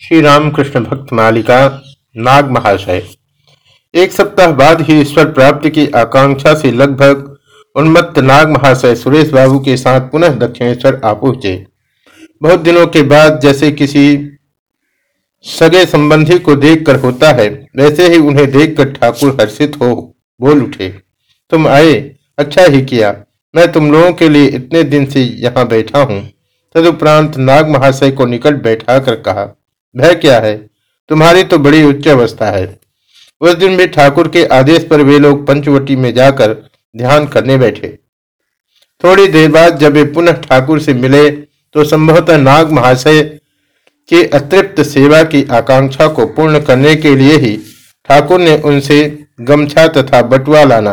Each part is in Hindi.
श्री रामकृष्ण भक्त मालिका नाग महाशय। एक सप्ताह बाद ही ईश्वर प्राप्ति की आकांक्षा से लगभग उन्मत्त नाग महाशय सुरेश बाबू के साथ पुनः दक्षिणेश्वर आ पहुँचे। बहुत दिनों के बाद जैसे किसी सगे संबंधी को देखकर होता है, वैसे ही उन्हें देखकर ठाकुर हर्षित हो, बोल उठे, तुम आए अच्छा ही किया, मैं तुम लोगों के लिए इतने दिन से यहाँ बैठा हूँ। तदुपरांत नाग महाशय को निकट बैठा कर कहा भय क्या है? तुम्हारी तो बड़ी उच्च अवस्था है। उस दिन भी ठाकुर के आदेश पर वे लोग पंचवटी में जाकर ध्यान करने बैठे। थोड़ी देर बाद जब वे पुनः ठाकुर से मिले तो संभवतः नाग महाशय की अतृप्त सेवा की आकांक्षा को पूर्ण करने के लिए ही ठाकुर ने उनसे गमछा तथा बटुआ लाना,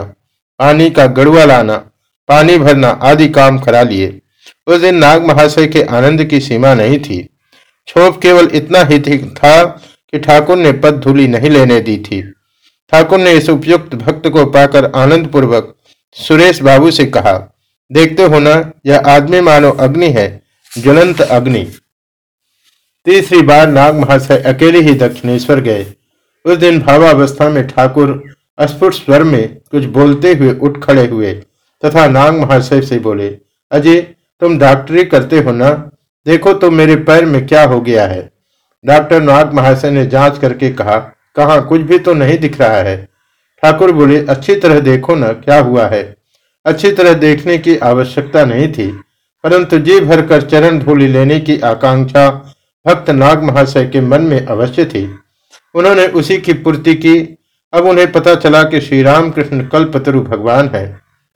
पानी का गड़ुआ लाना, पानी भरना आदि काम करा लिए। उस दिन नाग महाशय के आनंद की सीमा नहीं थी। छोप केवल इतना ही था कि ठाकुर ने पद धूली नहीं लेने दी थी। ठाकुर ने इस उपयुक्त भक्त को पाकर आनंद पूर्वक सुरेश बाबू से कहा, देखते हो ना, यह आदमी मानो अग्नि है, ज्वलंत अग्नि। तीसरी बार नाग महाशय अकेले ही दक्षिणेश्वर गए। उस दिन भावावस्था में ठाकुर अस्फुट स्वर में कुछ बोलते हुए उठ खड़े हुए तथा नाग महाशय से बोले, अजय, तुम डॉक्टरी करते हो ना? देखो तो मेरे पैर में क्या हो गया है। डॉक्टर नाग महाशय ने जाँच करके कहा कहा? कुछ भी तो नहीं दिख रहा है। ठाकुर बोले, अच्छी तरह देखो ना, क्या हुआ है? अच्छी तरह देखने की आवश्यकता नहीं थी, परंतु जी भरकर चरण धूलि लेने की आकांक्षा भक्त नाग महाशय के मन में अवश्य थी। उन्होंने उसी की पूर्ति की। अब उन्हें पता चला कि श्री राम कृष्ण कल्पतरु भगवान है।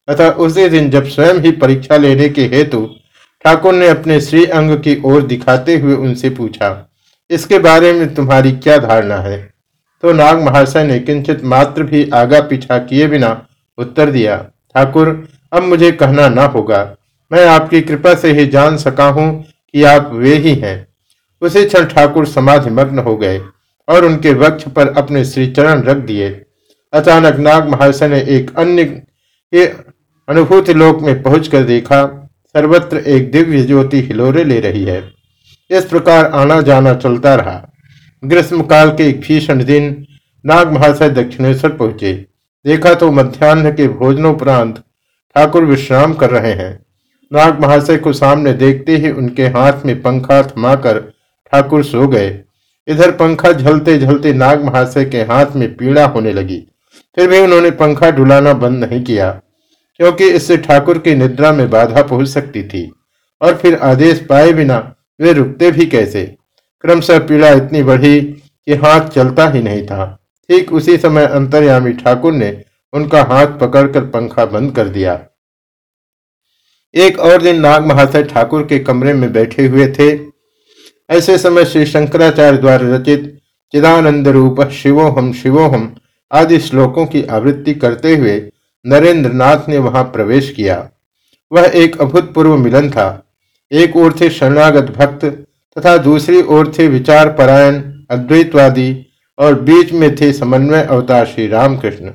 अतः उसी दिन जब स्वयं ही परीक्षा लेने के हेतु ठाकुर ने अपने श्री अंग की ओर दिखाते हुए उनसे पूछा, इसके बारे में तुम्हारी क्या धारणा है? तो नाग महाशय ने किंचित मात्र भी आगा पीछा किए बिना उत्तर दिया, ठाकुर, अब मुझे कहना ना होगा। मैं आपकी कृपा से ही जान सका हूँ कि आप वे ही हैं। उसी क्षण ठाकुर समाधि मग्न हो गए और उनके वक्ष पर अपने श्री चरण रख दिए। अचानक नाग महाशय ने एक अन्य अनुभूति लोक में पहुंचकर देखा सर्वत्र एक दिव्य ज्योति हिलोरे ले रही है। इस प्रकार आना जाना चलता रहा। ग्रीष्म काल के एक भीषण दिन नाग महाशय दक्षिणेश्वर पहुँचे। देखा तो मध्यान्ह के भोजनोपरांत ठाकुर विश्राम कर रहे हैं। नाग महाशय को सामने देखते ही उनके हाथ में पंखा थमाकर ठाकुर सो गए। इधर पंखा झलते झलते नाग महाशय के हाथ में पीड़ा होने लगी। फिर भी उन्होंने पंखा डुलाना बंद नहीं किया। क्योंकि इससे ठाकुर की निद्रा में बाधा पहुँच सकती थी, और फिर आदेश पाए बिना वे रुकते भी कैसे? क्रमशः पीड़ा इतनी बढ़ी कि हाथ चलता ही नहीं था। ठीक उसी समय अंतर्यामी ठाकुर ने उनका हाथ पकड़कर पंखा बंद कर दिया। एक और दिन नाग महाशय ठाकुर के कमरे में बैठे हुए थे। ऐसे समय श्री शंकराचार्य द्वारा रचित चिदानंद रूप शिवोहम शिवोहम आदि श्लोकों की आवृत्ति करते हुए नरेंद्र नाथ ने वहाँ प्रवेश किया। वह एक अभूतपूर्व मिलन था। एक ओर थे शरणागत भक्त तथा दूसरी ओर थे विचार परायण अद्वैतवादी और बीच में थे समन्वय अवतार श्री रामकृष्ण।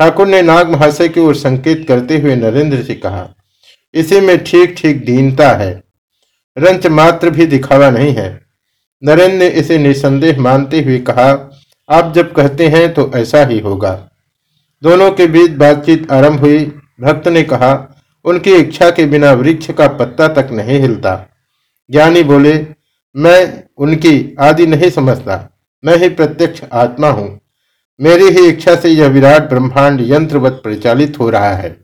ठाकुर ने नाग महाशय की ओर संकेत करते हुए नरेंद्र से कहा, इसी में ठीक ठीक दीनता है। रंच मात्र भी दिखावा नहीं है। नरेंद्र ने इसे निसंदेह मानते हुए कहा, आप जब कहते हैं तो ऐसा ही होगा। दोनों के बीच बातचीत आरंभ हुई। भक्त ने कहा, उनकी इच्छा के बिना वृक्ष का पत्ता तक नहीं हिलता। ज्ञानी बोले, मैं उनकी आदि नहीं समझता। मैं ही प्रत्यक्ष आत्मा हूँ। मेरी ही इच्छा से यह विराट ब्रह्मांड यंत्रवत परिचालित हो रहा है।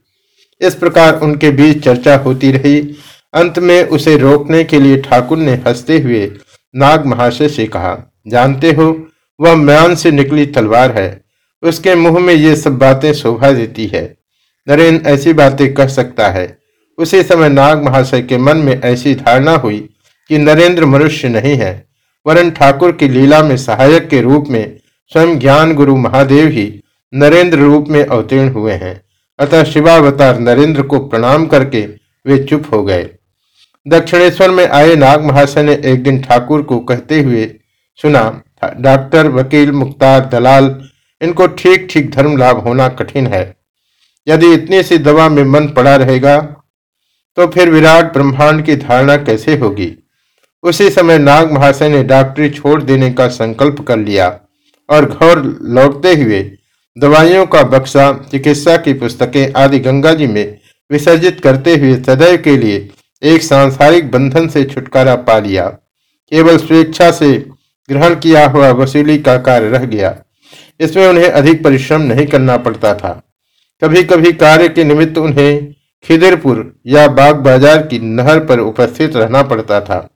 इस प्रकार उनके बीच चर्चा होती रही। अंत में उसे रोकने के लिए ठाकुर ने हँसते हुए नाग महाशय से कहा, जानते हो, वह म्यान से निकली तलवार है। उसके मुँह में ये सब बातें शोभा देती है। नरेंद्र ऐसी बातें कह सकता है। उसी समय नाग महाशय के मन में ऐसी धारणा हुई कि नरेंद्र मनुष्य नहीं है। वरन ठाकुर की लीला में सहायक के रूप में स्वयं ज्ञान गुरु महादेव ही नरेंद्र रूप में अवतीर्ण हुए हैं। अतः शिवावतार नरेंद्र को प्रणाम करके वे चुप हो गए। दक्षिणेश्वर में आए नाग महाशय ने एक दिन ठाकुर को कहते हुए सुना, डॉक्टर, वकील, मुख्तार, दलाल इनको ठीक ठीक धर्म लाभ होना कठिन है। यदि इतनी सी दवा में मन पड़ा रहेगा तो फिर विराट ब्रह्मांड की धारणा कैसे होगी? उसी समय नाग महाशय ने डॉक्टरी छोड़ देने का संकल्प कर लिया और घर लौटते हुए दवाइयों का बक्सा, चिकित्सा की पुस्तकें आदि गंगा जी में विसर्जित करते हुए सदैव के लिए एक सांसारिक बंधन से छुटकारा पा लिया। केवल स्वेच्छा से ग्रहण किया हुआ वसूली का कार्य रह गया। इसमें उन्हें अधिक परिश्रम नहीं करना पड़ता था। कभी कभी कार्य के निमित्त उन्हें खिदिरपुर या बाग बाज़ार की नहर पर उपस्थित रहना पड़ता था।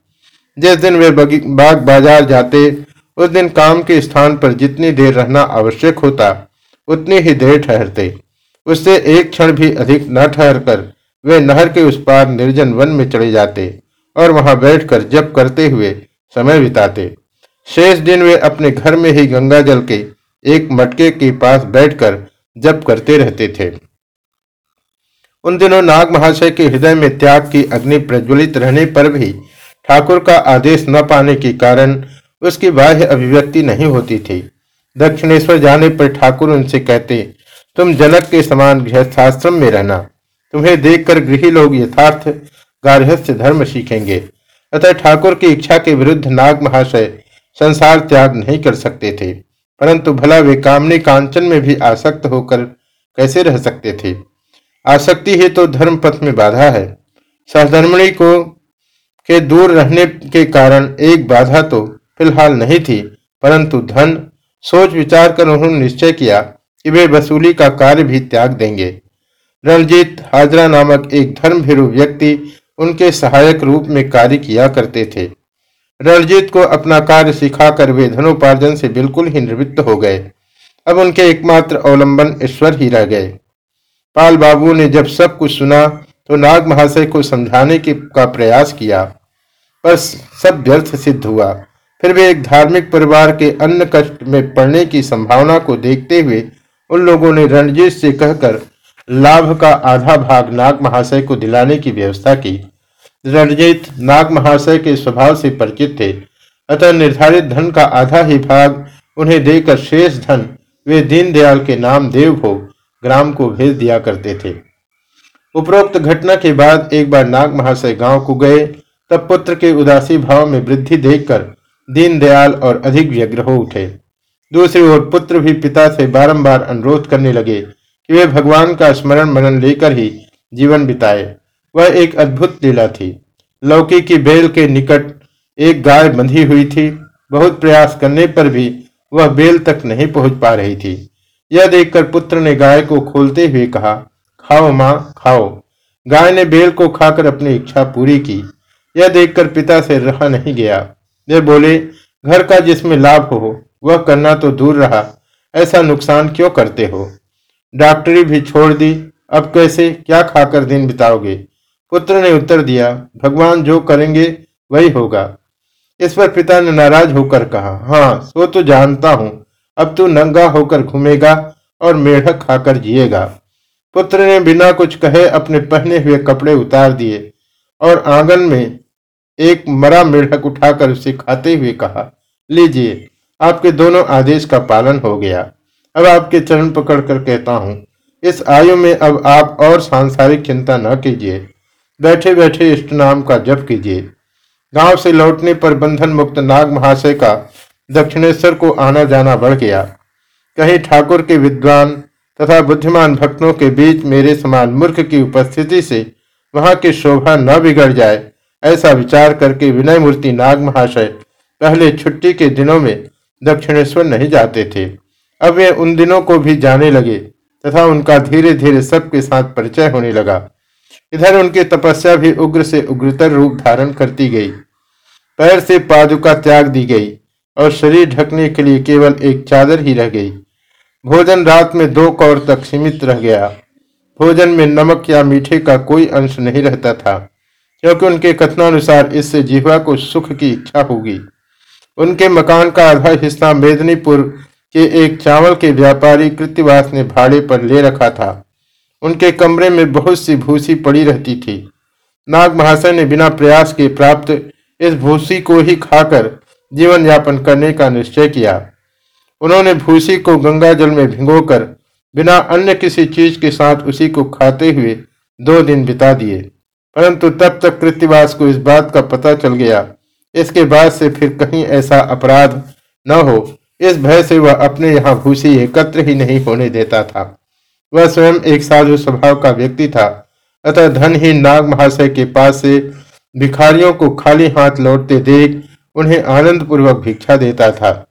जिस दिन वे बाग बाज़ार जाते, उस दिन काम के स्थान पर जितनी देर रहना आवश्यक होता, उतनी ही देर ठहरते। उससे एक क्षण भी अधिक न ठहर कर वे नहर के उस पार निर्जन वन में चले जाते और वहाँ बैठकर जप करते हुए समय बिताते। शेष दिन वे अपने घर में ही गंगा जल के एक मटके के पास बैठकर जप करते रहते थे। उन दिनों नाग महाशय के हृदय में त्याग की अग्नि प्रज्वलित रहने पर भी ठाकुर का आदेश न पाने के कारण उसकी बाह्य अभिव्यक्ति नहीं होती थी। दक्षिणेश्वर जाने पर ठाकुर उनसे कहते, तुम जनक के समान गृहस्थाश्रम में रहना। तुम्हें देखकर गृही लोग यथार्थ गार्हस्थ्य धर्म सीखेंगे। अतः ठाकुर की इच्छा के विरुद्ध नाग महाशय संसार त्याग नहीं कर सकते थे। परंतु भला वे कामने कांचन में भी आसक्त होकर कैसे रह सकते थे? आसक्ति ही तो धर्म पथ में बाधा है। सहधर्मणी को के दूर रहने के कारण एक बाधा तो फ़िलहाल नहीं थी, परंतु धन, सोच विचार कर उन्होंने निश्चय किया कि वे वसूली का कार्य भी त्याग देंगे। रणजीत हाजरा नामक एक धर्मभीरु व्यक्ति उनके सहायक रूप में कार्य किया करते थे। रणजीत को अपना कार्य सिखाकर वे धनोपार्जन से बिल्कुल ही निवृत्त हो गए। अब उनके एकमात्र अवलंबन ईश्वर ही रह गए। पाल बाबू ने जब सब कुछ सुना तो नाग महाशय को समझाने के का प्रयास किया। पर सब व्यर्थ सिद्ध हुआ। फिर वे एक धार्मिक परिवार के अन्न कष्ट में पड़ने की संभावना को देखते हुए उन लोगों ने रणजीत से कहकर, लाभ का आधा भाग नाग महाशय को दिलाने की व्यवस्था की। रणजीत नाग महाशय के स्वभाव से परिचित थे। अतः निर्धारित धन का आधा ही भाग उन्हें देकर शेष धन वे दीनदयाल के नाम देवभोग ग्राम को भेज दिया करते थे। उपरोक्त घटना के बाद एक बार नाग महाशय गाँव को गए, तब पुत्र के उदासी भाव में वृद्धि देखकर दीनदयाल और अधिक व्यग्र हो उठे। दूसरी ओर पुत्र भी पिता से बारंबार अनुरोध करने लगे कि वे भगवान का स्मरण मनन लेकर ही जीवन बिताए। वह एक अद्भुत लीला थी। लौकी की बेल के निकट एक गाय बंधी हुई थी। बहुत प्रयास करने पर भी वह बेल तक नहीं पहुँच पा रही थी। यह देखकर पुत्र ने गाय को खोलते हुए कहा, खाओ माँ, खाओ। गाय ने बेल को खाकर अपनी इच्छा पूरी की। यह देखकर पिता से रहा नहीं गया। वे बोले, घर का जिसमें लाभ हो, वह करना तो दूर रहा। ऐसा नुकसान क्यों करते हो? डॉक्टरी भी छोड़ दी। अब कैसे, क्या खाकर दिन बिताओगे? पुत्र ने उत्तर दिया, भगवान, जो करेंगे वही होगा। इस पर पिता ने नाराज़ होकर कहा हाँ सो तो जानता हूँ। अब तू नंगा होकर घूमेगा और मेढक खाकर जिएगा पुत्र ने बिना कुछ कहे अपने पहने हुए कपड़े उतार दिए और आँगन में एक मरा मेढक उठाकर उसे खाते हुए कहा, लीजिए, आपके दोनों आदेश का पालन हो गया। अब आपके चरण पकड़कर कहता हूँ, इस आयु में अब आप और सांसारिक चिंता न कीजिए। बैठे बैठे इष्ट नाम का जप कीजिए। गाँव से लौटने पर बंधन मुक्त नाग महाशय का दक्षिणेश्वर को आना जाना बढ़ गया। कहीं, ठाकुर के विद्वान तथा बुद्धिमान भक्तों के बीच मेरे समान मूर्ख की उपस्थिति से वहाँ की शोभा न बिगड़ जाए, ऐसा विचार करके विनय मूर्ति नाग महाशय पहले छुट्टी के दिनों में दक्षिणेश्वर नहीं जाते थे। अब वे उन दिनों को भी जाने लगे तथा उनका धीरे धीरे सबके साथ परिचय होने लगा। इधर उनकी तपस्या भी उग्र से उग्रतर रूप धारण करती गई। पैर से पादुका त्याग दी गई और शरीर ढकने के लिए केवल एक चादर ही रह गई। भोजन रात में दो कौर तक सीमित रह गया। भोजन में नमक या मीठे का कोई अंश नहीं रहता था, क्योंकि उनके कथनानुसार इससे जीवा को सुख की इच्छा होगी। उनके मकान का आधा हिस्सा मेदनीपुर के एक चावल के व्यापारी कृतिवास ने भाड़े पर ले रखा था। उनके कमरे में बहुत सी भूसी पड़ी रहती थी। नाग महाशय ने बिना प्रयास के प्राप्त इस भूसी को ही खाकर जीवन यापन करने का निश्चय किया। उन्होंने भूसी को गंगा जल में भिगोकर बिना अन्य किसी चीज़ के साथ उसी को खाते हुए दो दिन बिता दिए। परंतु तब तक कृतिवास को इस बात का पता चल गया। इसके बाद से फिर कहीं ऐसा अपराध न हो। इस भय से वह अपने यहाँ भूसी एकत्र ही नहीं होने देता था। वह स्वयं एक साधु स्वभाव का व्यक्ति था। अतः धनहीन नाग महाशय के पास से भिखारियों को खाली हाथ लौटते देख उन्हें आनंद पूर्वक भिक्षा देता था।